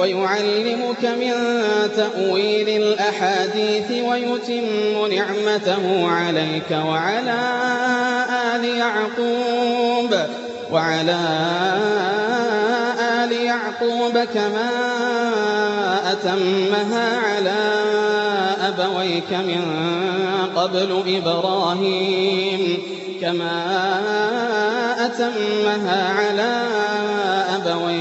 ويعلمك من تأويل الأحاديث ويتم نعمته عليك وعلى آل يعقوب وعلى آل يعقوب كما أتمها على أبويك من قبل إبراهيم كما أتمها على أبويك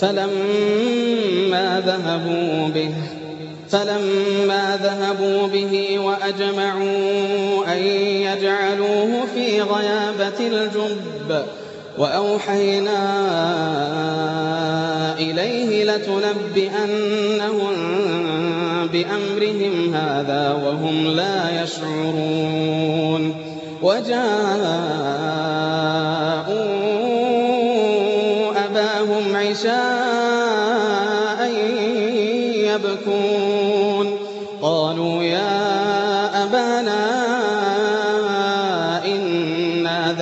فلما ذهبوا به فلما ذهبوا به وأجمعوا أن يجعلوه في غيابة الجب وأوحينا إليه لتنبئنهم بأمرهم هذا وهم لا يشعرون. وجاءوا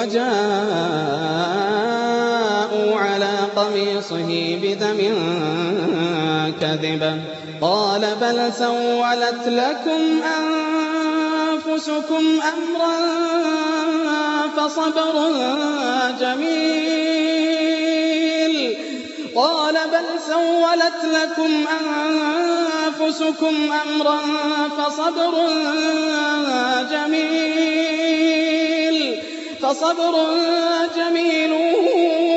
وجاءوا على قميصه بدم كذبا قال بل سولت لكم أنفسكم أمرا فصبر جميل. قال بل سولت لكم أنفسكم أمرا فصبر جميل. فصبر جميل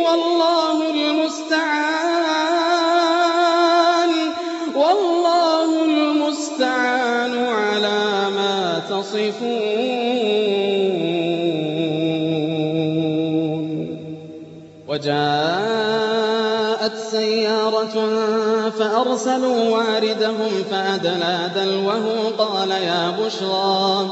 والله المستعان والله المستعان على ما تصفون. وجاءت سيارة فأرسلوا واردهم فأدلى دلوه قال يا بشرى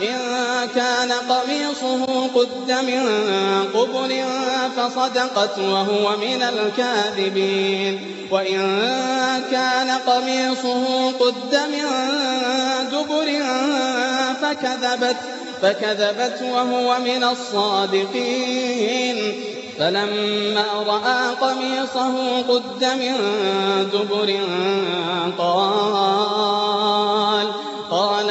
إن كان قميصه قد من قبل فصدقت وهو من الكاذبين. وإن كان قميصه قد من دبر فكذبت فكذبت وهو من الصادقين. فلما رأى قميصه قد من دبر قال قال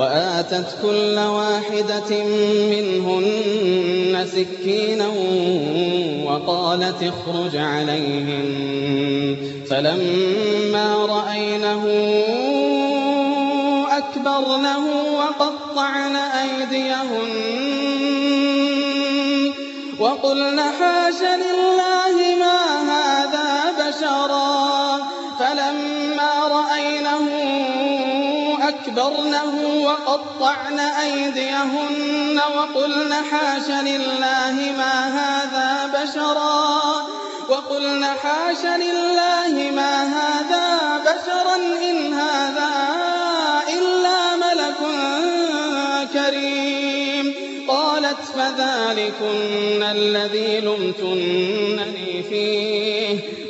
وآتت كل واحدة منهن سكينا وقالت اخرج عليهم فلما رأينه أكبرنه وقطعن أيديهن وقلن حاش لله ما أكبرنه وقطعن أيديهن وقلن حاش لله ما هذا بشرا. وقلن حاش لله ما هذا بشرا إن هذا إلا ملك كريم. قالت فذلكن الذي لمتنني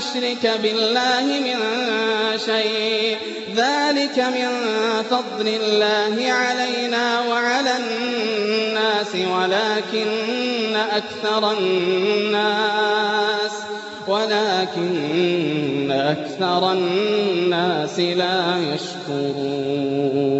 أن نشرك بالله من شيء. ذلك من فضل الله علينا وعلى الناس ولكن أكثر الناس ولكن أكثر الناس لا يشكرون.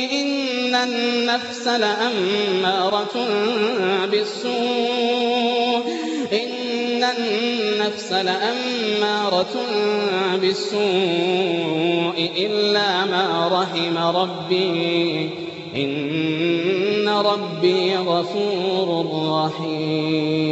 النفس لأمارة بالسوء. إن النفس لأمارة بالسوء إلا ما رحم ربي. إن ربي غفور رحيم.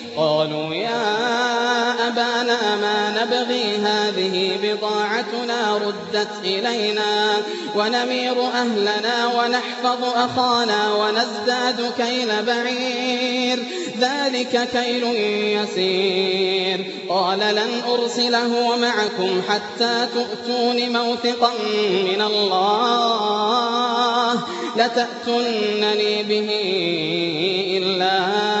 قالوا يا أبانا ما نبغي هذه بضاعتنا ردت إلينا ونمير أهلنا ونحفظ أخانا ونزداد كيل بعير. ذلك كيل يسير. قال لن أرسله معكم حتى تؤتون موثقا من الله. لتأتنني به إلا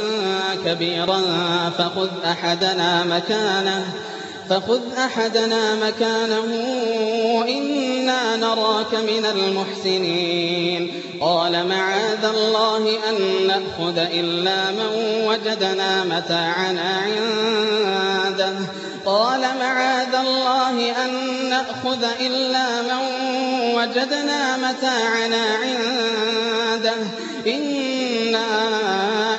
كَبِيرًا فَخُذْ أَحَدَنَا مَكَانَهُ إِنَّا نَرَاكَ مِنَ الْمُحْسِنِينَ. قَالَ مَعَاذَ اللَّهِ أَن نَّأْخُذَ إِلَّا مَن وَجَدْنَا مَتَاعَنَا عِندَهُ. إِنَّا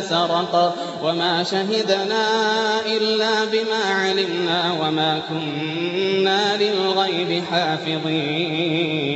سَرَقَ وَمَا شَهِدْنَا إِلَّا بِمَا عَلِمْنَا وَمَا كُنَّا لِلْغَيْبِ حَافِظِينَ.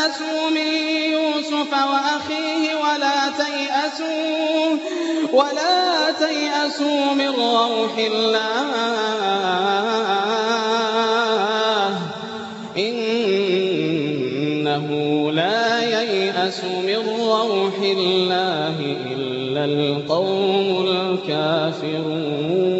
فَتَحَسَّسُوا مِن يُوسُفَ وَأَخِيهِ وَلَا تَيْأَسُوا مِن رَّوْحِ اللَّهِ ۖ إِنَّهُ لَا يَيْأَسُ مِن رَّوْحِ اللَّهِ إِلَّا الْقَوْمُ الْكَافِرُونَ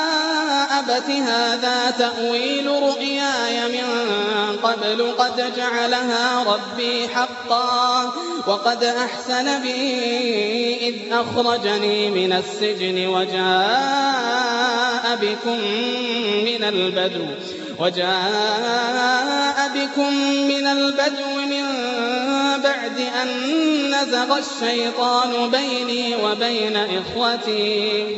أَبَتِ هَٰذَا تَأْوِيلُ رُؤْيَايَ مِن قَبْلُ قَدْ جَعَلَهَا رَبِّي حَقًّا وَقَدْ أَحْسَنَ بِي إِذْ أَخْرَجَنِي مِنَ السِّجْنِ وَجَاءَ بِكُم مِّنَ الْبَدْوِ مِن بَعْدِ أَن نَّزَغَ الشَّيْطَانُ بَيْنِي وَبَيْنَ إِخْوَتِي ۚ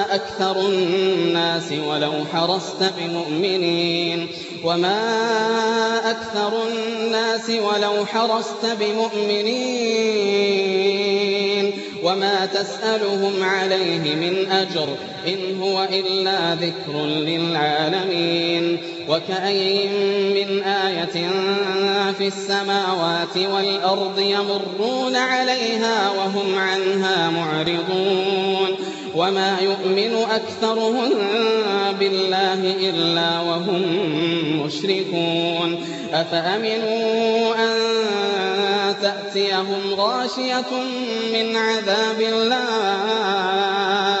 أَكْثَرُ النَّاسِ وَلَوْ حَرَصْتَ بِمُؤْمِنِينَ وَمَا أَكْثَرُ النَّاسِ وَلَوْ حَرَصْتَ بِمُؤْمِنِينَ وَمَا تَسْأَلُهُمْ عَلَيْهِ مِنْ أَجْرٍ ۚ إِنْ هُوَ إِلَّا ذِكْرٌ لِّلْعَالَمِينَ وَكَأَيِّن مِّنْ آيَةٍ فِي السَّمَاوَاتِ وَالْأَرْضِ يَمُرُّونَ عَلَيْهَا وَهُمْ عَنْهَا مُعْرِضُونَ وَمَا يُؤْمِنُ أَكْثَرُهُم بِاللَّهِ إِلَّا وَهُم مُّشْرِكُونَ أَفَأَمِنُوا أَن تَأْتِيَهُمْ غَاشِيَةٌ مِّنْ عَذَابِ اللَّهِ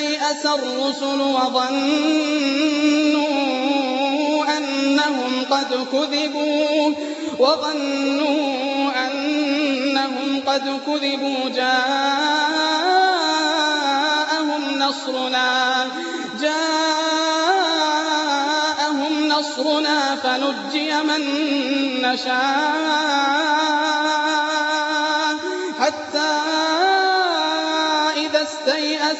استيأس الرسل وظنوا أنهم قد كذبوا وظنوا أنهم قد كذبوا جاءهم نصرنا جاءهم نصرنا فنجي من نشاء حتى